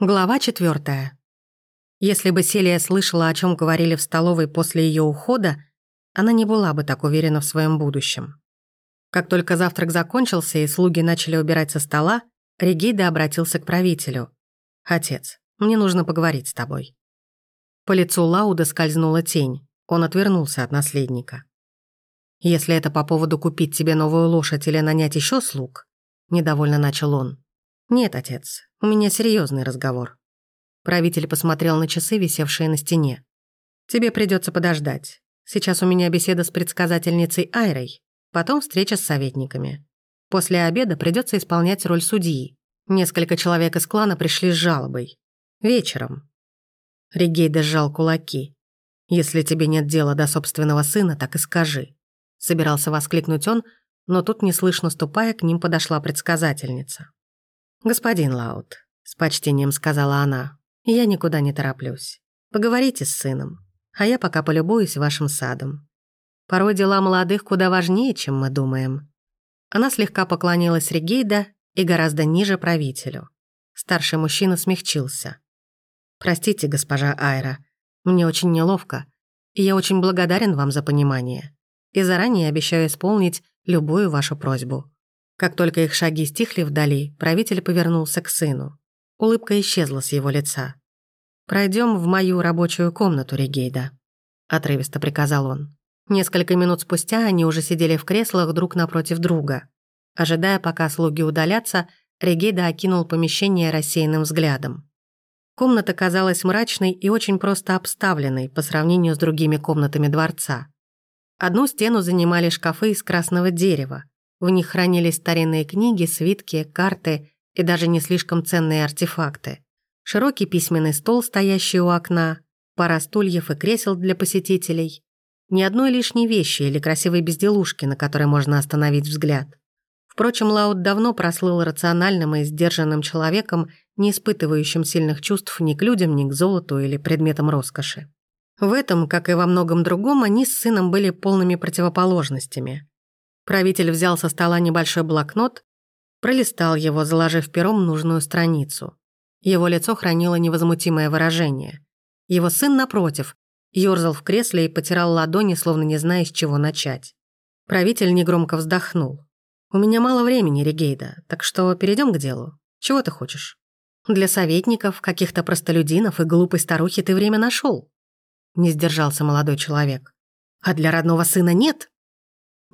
Глава четвертая. Если бы Селия слышала, о чем говорили в столовой после ее ухода, она не была бы так уверена в своем будущем. Как только завтрак закончился и слуги начали убирать со стола, Регида обратился к правителю. «Отец, мне нужно поговорить с тобой». По лицу Лауда скользнула тень. Он отвернулся от наследника. «Если это по поводу купить тебе новую лошадь или нанять еще слуг», — недовольно начал он. «Нет, отец, у меня серьезный разговор». Правитель посмотрел на часы, висевшие на стене. «Тебе придется подождать. Сейчас у меня беседа с предсказательницей Айрой, потом встреча с советниками. После обеда придется исполнять роль судьи. Несколько человек из клана пришли с жалобой. Вечером». Ригейда сжал кулаки. «Если тебе нет дела до собственного сына, так и скажи». Собирался воскликнуть он, но тут, неслышно ступая, к ним подошла предсказательница. «Господин Лаут», — с почтением сказала она, — «я никуда не тороплюсь. Поговорите с сыном, а я пока полюбуюсь вашим садом. Порой дела молодых куда важнее, чем мы думаем». Она слегка поклонилась Регейда и гораздо ниже правителю. Старший мужчина смягчился. «Простите, госпожа Айра, мне очень неловко, и я очень благодарен вам за понимание, и заранее обещаю исполнить любую вашу просьбу». Как только их шаги стихли вдали, правитель повернулся к сыну. Улыбка исчезла с его лица. Пройдем в мою рабочую комнату, Регейда», — отрывисто приказал он. Несколько минут спустя они уже сидели в креслах друг напротив друга. Ожидая, пока слуги удалятся, Регейда окинул помещение рассеянным взглядом. Комната казалась мрачной и очень просто обставленной по сравнению с другими комнатами дворца. Одну стену занимали шкафы из красного дерева, в них хранились старинные книги, свитки, карты и даже не слишком ценные артефакты. Широкий письменный стол, стоящий у окна, пара стульев и кресел для посетителей. Ни одной лишней вещи или красивой безделушки, на которой можно остановить взгляд. Впрочем, Лаут давно прослыл рациональным и сдержанным человеком, не испытывающим сильных чувств ни к людям, ни к золоту или предметам роскоши. В этом, как и во многом другом, они с сыном были полными противоположностями. Правитель взял со стола небольшой блокнот, пролистал его, заложив пером нужную страницу. Его лицо хранило невозмутимое выражение. Его сын, напротив, ёрзал в кресле и потирал ладони, словно не зная, с чего начать. Правитель негромко вздохнул. «У меня мало времени, Регейда, так что перейдем к делу. Чего ты хочешь?» «Для советников, каких-то простолюдинов и глупой старухи ты время нашел. Не сдержался молодой человек. «А для родного сына нет?»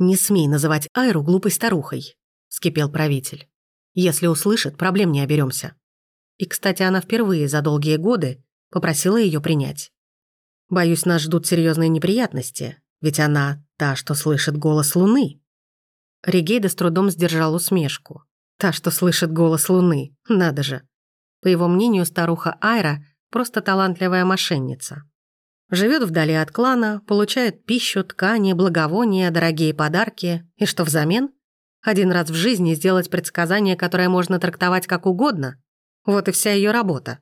«Не смей называть Айру глупой старухой», — скипел правитель. «Если услышит, проблем не оберемся. И, кстати, она впервые за долгие годы попросила ее принять. Боюсь, нас ждут серьезные неприятности, ведь она та, что слышит голос Луны». Регейда с трудом сдержал усмешку. Та, что слышит голос Луны, надо же. По его мнению, старуха Айра просто талантливая мошенница. Живет вдали от клана, получает пищу, ткани, благовония, дорогие подарки. И что взамен? Один раз в жизни сделать предсказание, которое можно трактовать как угодно. Вот и вся ее работа.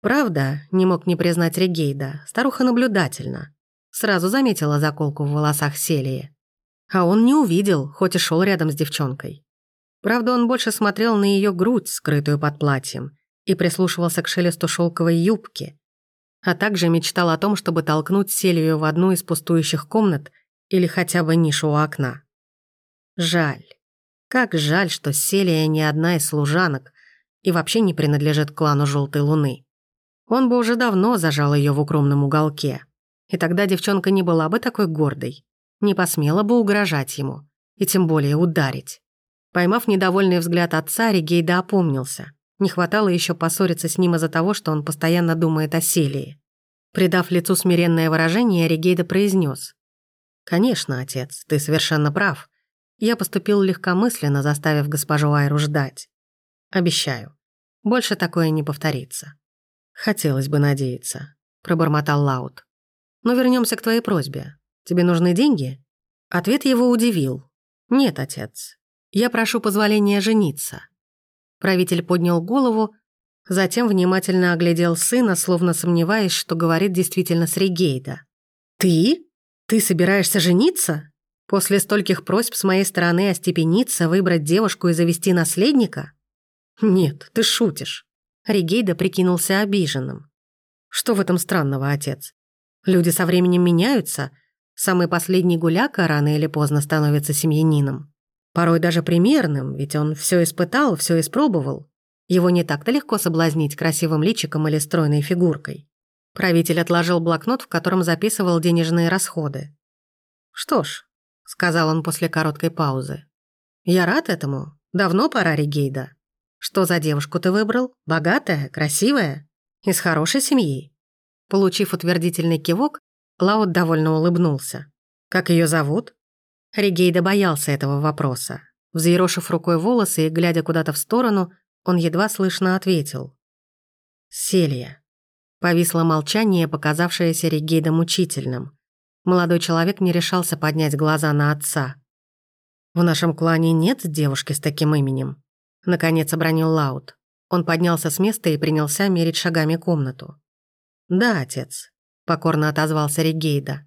Правда, не мог не признать Регейда, старуха наблюдательна. Сразу заметила заколку в волосах Селии. А он не увидел, хоть и шел рядом с девчонкой. Правда, он больше смотрел на ее грудь, скрытую под платьем, и прислушивался к шелесту шелковой юбки, а также мечтал о том, чтобы толкнуть Селию в одну из пустующих комнат или хотя бы нишу у окна. Жаль. Как жаль, что Селия не одна из служанок и вообще не принадлежит клану Желтой Луны. Он бы уже давно зажал ее в укромном уголке. И тогда девчонка не была бы такой гордой, не посмела бы угрожать ему, и тем более ударить. Поймав недовольный взгляд отца, Ригейда опомнился. Не хватало еще поссориться с ним из-за того, что он постоянно думает о Селии. Придав лицу смиренное выражение, Регейда произнес: «Конечно, отец, ты совершенно прав. Я поступил легкомысленно, заставив госпожу Айру ждать. Обещаю, больше такое не повторится». «Хотелось бы надеяться», — пробормотал Лаут. «Но вернемся к твоей просьбе. Тебе нужны деньги?» Ответ его удивил. «Нет, отец. Я прошу позволения жениться». Правитель поднял голову, затем внимательно оглядел сына, словно сомневаясь, что говорит действительно с Ригейда. «Ты? Ты собираешься жениться? После стольких просьб с моей стороны остепениться, выбрать девушку и завести наследника? Нет, ты шутишь. Ригейда прикинулся обиженным. Что в этом странного, отец? Люди со временем меняются. Самый последний гуляка рано или поздно становится семьянином. Порой даже примерным, ведь он все испытал, все испробовал. Его не так-то легко соблазнить красивым личиком или стройной фигуркой. Правитель отложил блокнот, в котором записывал денежные расходы. «Что ж», — сказал он после короткой паузы, — «я рад этому. Давно пора, Ригейда. Что за девушку ты выбрал? Богатая, красивая? Из хорошей семьи?» Получив утвердительный кивок, Лаут довольно улыбнулся. «Как ее зовут?» Ригейда боялся этого вопроса. Взъерошив рукой волосы и глядя куда-то в сторону, он едва слышно ответил. «Селия». Повисло молчание, показавшееся Ригейда мучительным. Молодой человек не решался поднять глаза на отца. «В нашем клане нет девушки с таким именем», — наконец обронил Лаут. Он поднялся с места и принялся мерить шагами комнату. «Да, отец», — покорно отозвался Ригейда.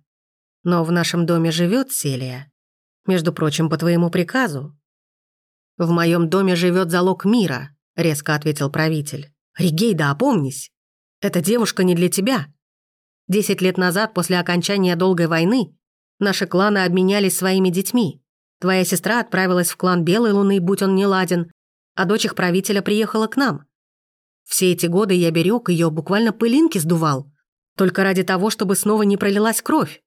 «Но в нашем доме живет Селия. Между прочим, по твоему приказу». «В моем доме живет залог мира», — резко ответил правитель. «Ригейда, опомнись! Эта девушка не для тебя. Десять лет назад, после окончания долгой войны, наши кланы обменялись своими детьми. Твоя сестра отправилась в клан Белой Луны, будь он не ладен, а дочь их правителя приехала к нам. Все эти годы я берег ее, буквально пылинки сдувал. Только ради того, чтобы снова не пролилась кровь.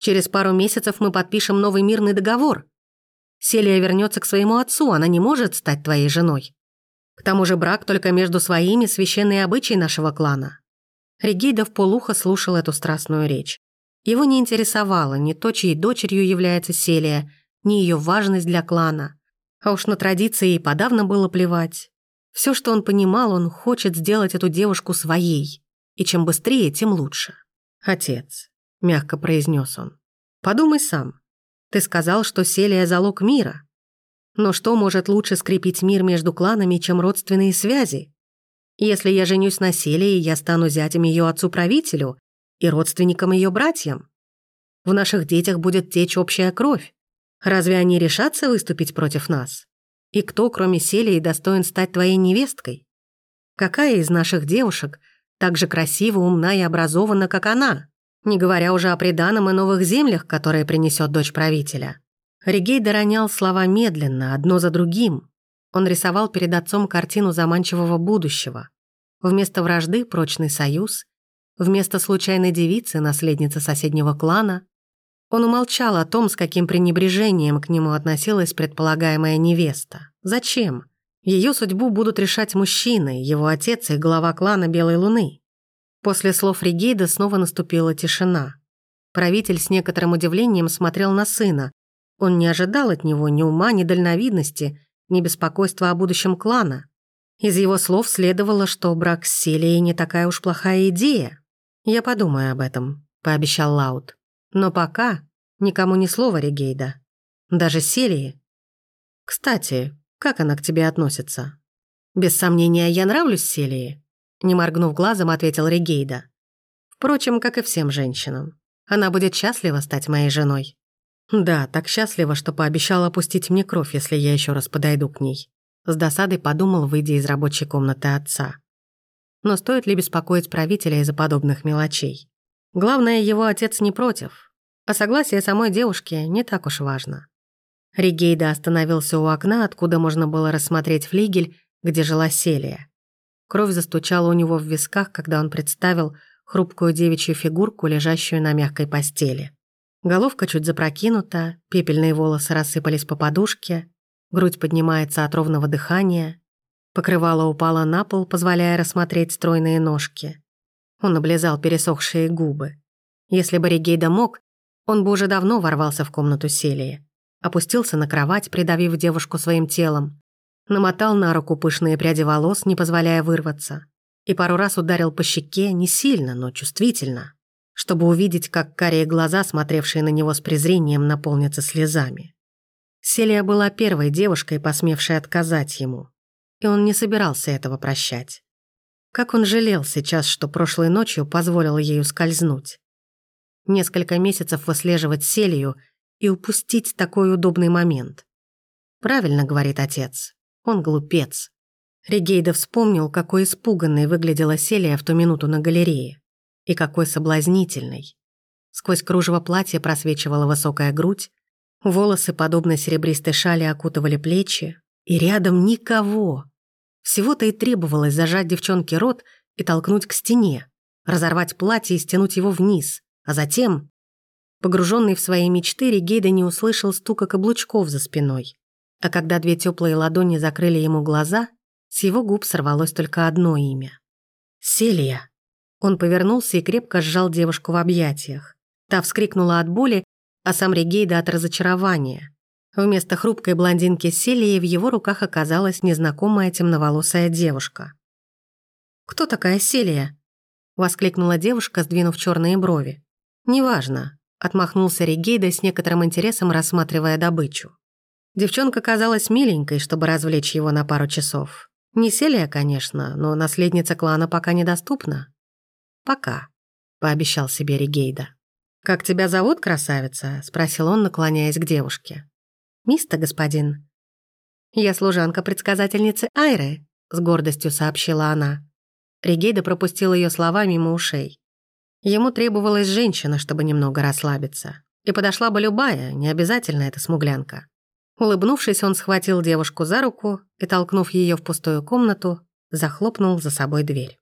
Через пару месяцев мы подпишем новый мирный договор. Селия вернется к своему отцу, она не может стать твоей женой. К тому же брак только между своими священные обычаи нашего клана. Регейда в полухо слушал эту страстную речь. Его не интересовало ни то, чьей дочерью является Селия, ни ее важность для клана. А уж на традиции и подавно было плевать. Все, что он понимал, он хочет сделать эту девушку своей. И чем быстрее, тем лучше. «Отец», — мягко произнес он, — «подумай сам. Ты сказал, что Селия — залог мира. Но что может лучше скрепить мир между кланами, чем родственные связи? Если я женюсь на Селии, я стану зятем ее отцу-правителю и родственником ее братьям. В наших детях будет течь общая кровь. Разве они решатся выступить против нас? И кто, кроме Селии, достоин стать твоей невесткой? Какая из наших девушек так же красива, умна и образована, как она? Не говоря уже о приданом и новых землях, которые принесет дочь правителя. Ригей доронял слова медленно, одно за другим. Он рисовал перед отцом картину заманчивого будущего. Вместо вражды – прочный союз, вместо случайной девицы – наследница соседнего клана, он умолчал о том, с каким пренебрежением к нему относилась предполагаемая невеста. Зачем? Ее судьбу будут решать мужчины, его отец и глава клана Белой Луны. После слов Ригейда снова наступила тишина. Правитель с некоторым удивлением смотрел на сына. Он не ожидал от него ни ума, ни дальновидности, ни беспокойства о будущем клана. Из его слов следовало, что брак с Селией не такая уж плохая идея. «Я подумаю об этом», — пообещал Лаут. Но пока никому ни слова Регейда. Даже Селии. Кстати, как она к тебе относится? Без сомнения, я нравлюсь Селии? Не моргнув глазом, ответил Регейда. Впрочем, как и всем женщинам. Она будет счастлива стать моей женой. Да, так счастлива, что пообещала опустить мне кровь, если я еще раз подойду к ней. С досадой подумал, выйдя из рабочей комнаты отца. Но стоит ли беспокоить правителя из-за подобных мелочей? Главное, его отец не против, а согласие самой девушки не так уж важно. Ригейда остановился у окна, откуда можно было рассмотреть флигель, где жила Селия. Кровь застучала у него в висках, когда он представил хрупкую девичью фигурку, лежащую на мягкой постели. Головка чуть запрокинута, пепельные волосы рассыпались по подушке, грудь поднимается от ровного дыхания, покрывало упало на пол, позволяя рассмотреть стройные ножки. Он облизал пересохшие губы. Если бы Ригейда мог, он бы уже давно ворвался в комнату Селии. Опустился на кровать, придавив девушку своим телом. Намотал на руку пышные пряди волос, не позволяя вырваться. И пару раз ударил по щеке, не сильно, но чувствительно, чтобы увидеть, как карие глаза, смотревшие на него с презрением, наполнятся слезами. Селия была первой девушкой, посмевшей отказать ему. И он не собирался этого прощать. Как он жалел сейчас, что прошлой ночью позволил ей ускользнуть. Несколько месяцев выслеживать Селию и упустить такой удобный момент. Правильно говорит отец. Он глупец. Регейда вспомнил, какой испуганной выглядела Селия в ту минуту на галерее. И какой соблазнительной. Сквозь кружево платья просвечивала высокая грудь, волосы, подобно серебристой шали, окутывали плечи, и рядом никого. Всего-то и требовалось зажать девчонке рот и толкнуть к стене, разорвать платье и стянуть его вниз, а затем... Погруженный в свои мечты, Регейда не услышал стука каблучков за спиной. А когда две теплые ладони закрыли ему глаза, с его губ сорвалось только одно имя. «Селия». Он повернулся и крепко сжал девушку в объятиях. Та вскрикнула от боли, а сам Регейда от разочарования. Вместо хрупкой блондинки Селии в его руках оказалась незнакомая темноволосая девушка. «Кто такая Селия?» — воскликнула девушка, сдвинув черные брови. «Неважно», — отмахнулся Регейда с некоторым интересом, рассматривая добычу. Девчонка казалась миленькой, чтобы развлечь его на пару часов. Не Селия, конечно, но наследница клана пока недоступна. «Пока», — пообещал себе Регейда. «Как тебя зовут, красавица?» — спросил он, наклоняясь к девушке. «Миста, господин». «Я служанка предсказательницы Айры», — с гордостью сообщила она. Регейда пропустил ее слова мимо ушей. Ему требовалась женщина, чтобы немного расслабиться. И подошла бы любая, не обязательно эта смуглянка. Улыбнувшись, он схватил девушку за руку и, толкнув ее в пустую комнату, захлопнул за собой дверь.